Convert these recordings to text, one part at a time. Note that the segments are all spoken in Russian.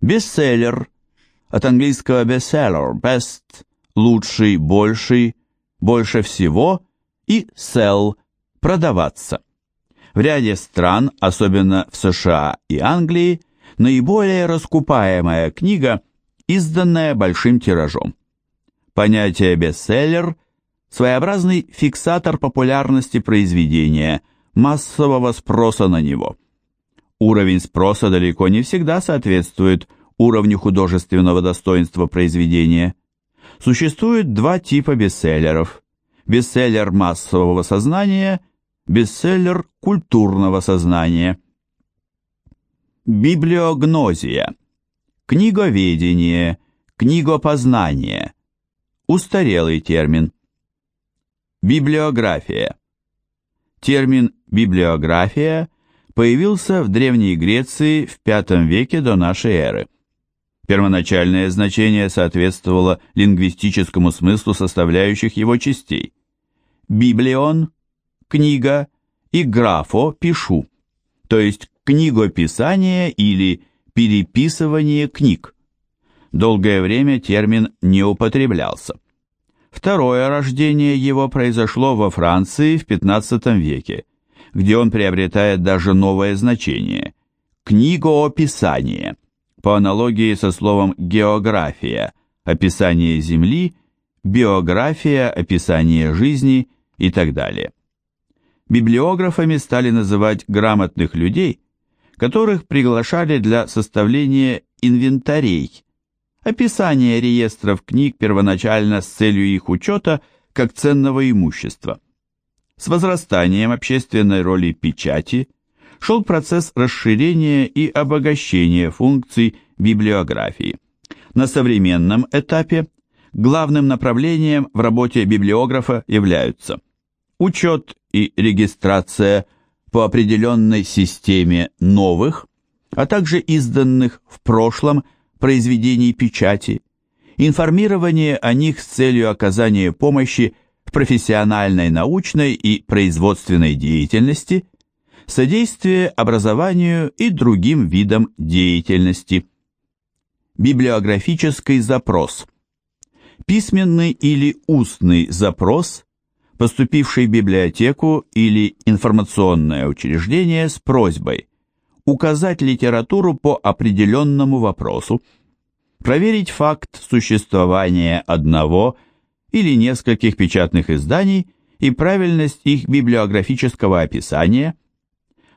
Бестселлер. От английского bestseller – best – лучший, больший, больше всего и sell – продаваться. В ряде стран, особенно в США и Англии, наиболее раскупаемая книга, изданная большим тиражом. Понятие бестселлер – своеобразный фиксатор популярности произведения, массового спроса на него. Уровень спроса далеко не всегда соответствует уровню художественного достоинства произведения. Существует два типа бестселлеров. Бестселлер массового сознания, бестселлер культурного сознания. Библиогнозия. Книговедение, книгопознание. Устарелый термин. Библиография. Термин «библиография» появился в Древней Греции в V веке до нашей эры. Первоначальное значение соответствовало лингвистическому смыслу составляющих его частей. Библион – книга и графо – пишу, то есть книгописание или переписывание книг. Долгое время термин не употреблялся. Второе рождение его произошло во Франции в XV веке, где он приобретает даже новое значение – книгоописание, по аналогии со словом география, описание Земли, биография, описание жизни и так далее. Библиографами стали называть грамотных людей, которых приглашали для составления инвентарей, описания реестров книг первоначально с целью их учета как ценного имущества. С возрастанием общественной роли печати шел процесс расширения и обогащения функций библиографии. На современном этапе главным направлением в работе библиографа являются учет и регистрация по определенной системе новых, а также изданных в прошлом произведений печати, информирование о них с целью оказания помощи в профессиональной, научной и производственной деятельности, содействие образованию и другим видам деятельности. Библиографический запрос. Письменный или устный запрос поступивший в библиотеку или информационное учреждение с просьбой указать литературу по определенному вопросу, проверить факт существования одного или нескольких печатных изданий и правильность их библиографического описания,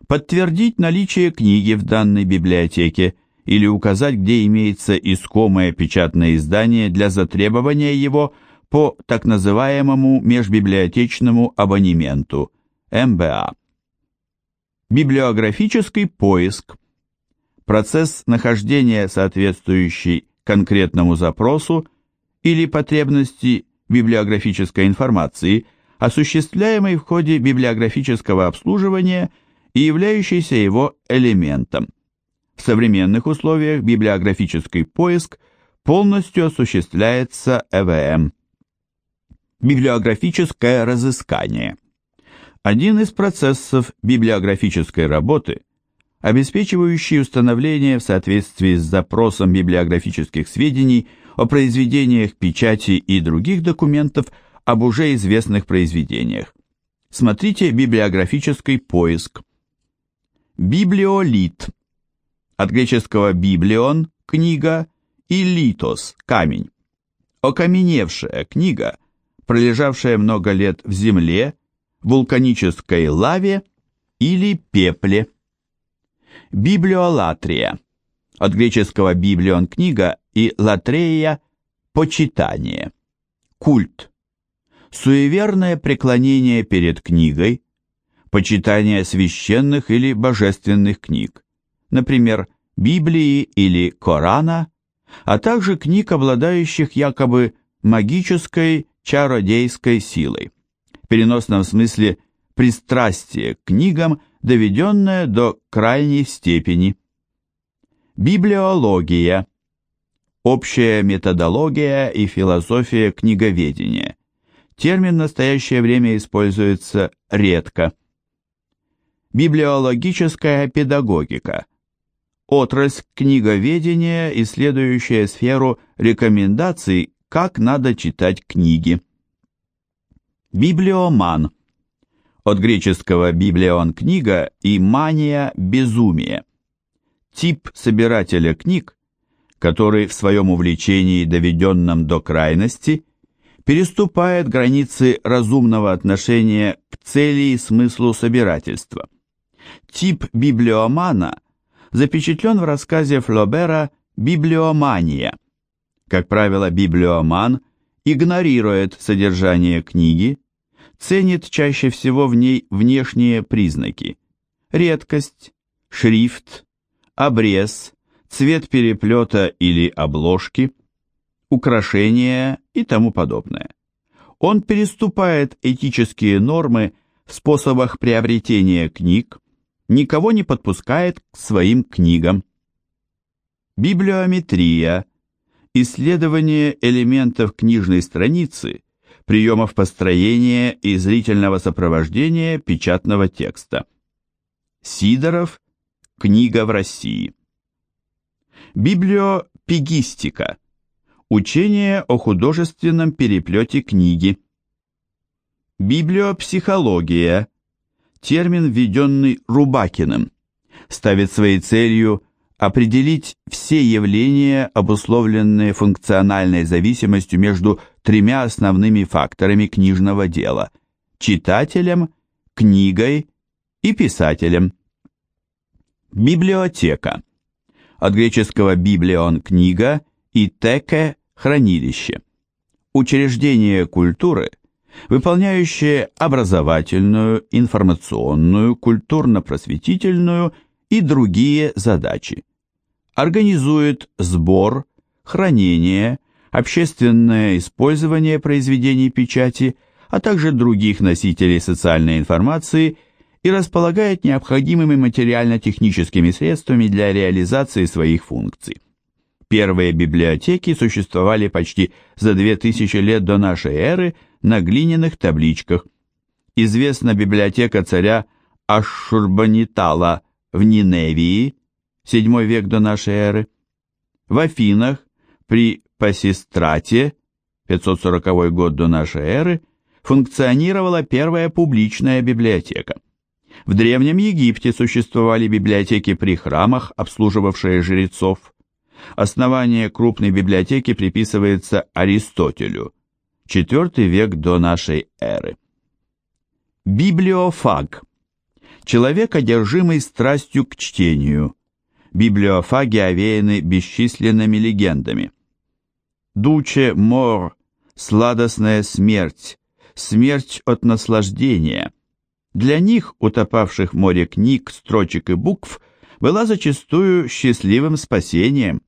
подтвердить наличие книги в данной библиотеке или указать, где имеется искомое печатное издание для затребования его – по так называемому межбиблиотечному абонементу МБА. Библиографический поиск. Процесс нахождения соответствующей конкретному запросу или потребности библиографической информации, осуществляемый в ходе библиографического обслуживания и являющийся его элементом. В современных условиях библиографический поиск полностью осуществляется ЭВМ библиографическое разыскание. Один из процессов библиографической работы, обеспечивающий установление в соответствии с запросом библиографических сведений о произведениях печати и других документов об уже известных произведениях. Смотрите библиографический поиск. Библиолит. От греческого библион – книга и литос – камень. Окаменевшая книга – пролежавшая много лет в земле, вулканической лаве или пепле. Библиолатрия. От греческого библион – книга и латрея – почитание. Культ. Суеверное преклонение перед книгой, почитание священных или божественных книг, например, Библии или Корана, а также книг, обладающих якобы магической чародейской силой. В переносном смысле пристрастие к книгам, доведенное до крайней степени. Библиология. Общая методология и философия книговедения. Термин в настоящее время используется редко. Библиологическая педагогика. отрасль книговедения, исследующая сферу рекомендаций, как надо читать книги. Библиоман. От греческого библион – книга и мания – безумие. Тип собирателя книг, который в своем увлечении, доведенном до крайности, переступает границы разумного отношения к цели и смыслу собирательства. Тип библиомана запечатлен в рассказе Флобера «Библиомания». Как правило, библиоман игнорирует содержание книги, ценит чаще всего в ней внешние признаки – редкость, шрифт, обрез, цвет переплета или обложки, украшения и тому подобное. Он переступает этические нормы в способах приобретения книг, никого не подпускает к своим книгам. Библиометрия – исследование элементов книжной страницы, приемов построения и зрительного сопровождения печатного текста. Сидоров – книга в России. Библиопегистика – учение о художественном переплете книги. Библиопсихология – термин, введенный Рубакиным, ставит своей целью определить все явления, обусловленные функциональной зависимостью между тремя основными факторами книжного дела – читателем, книгой и писателем. Библиотека. От греческого «библион» – книга и «теке» – хранилище. Учреждение культуры, выполняющее образовательную, информационную, культурно-просветительную и другие задачи. Организует сбор, хранение, общественное использование произведений печати, а также других носителей социальной информации и располагает необходимыми материально-техническими средствами для реализации своих функций. Первые библиотеки существовали почти за 2000 лет до нашей эры – на глиняных табличках. Известна библиотека царя Ашшурбанитала в Ниневии, 7 век до нашей эры. В Афинах при Пасистрате, 540 год до нашей эры, функционировала первая публичная библиотека. В Древнем Египте существовали библиотеки при храмах, обслуживавшие жрецов. Основание крупной библиотеки приписывается Аристотелю, IV век до нашей эры. Библиофаг. Человек, одержимый страстью к чтению. Библиофаги овеяны бесчисленными легендами. Дуче мор, сладостная смерть, смерть от наслаждения. Для них, утопавших в море книг, строчек и букв, была зачастую счастливым спасением.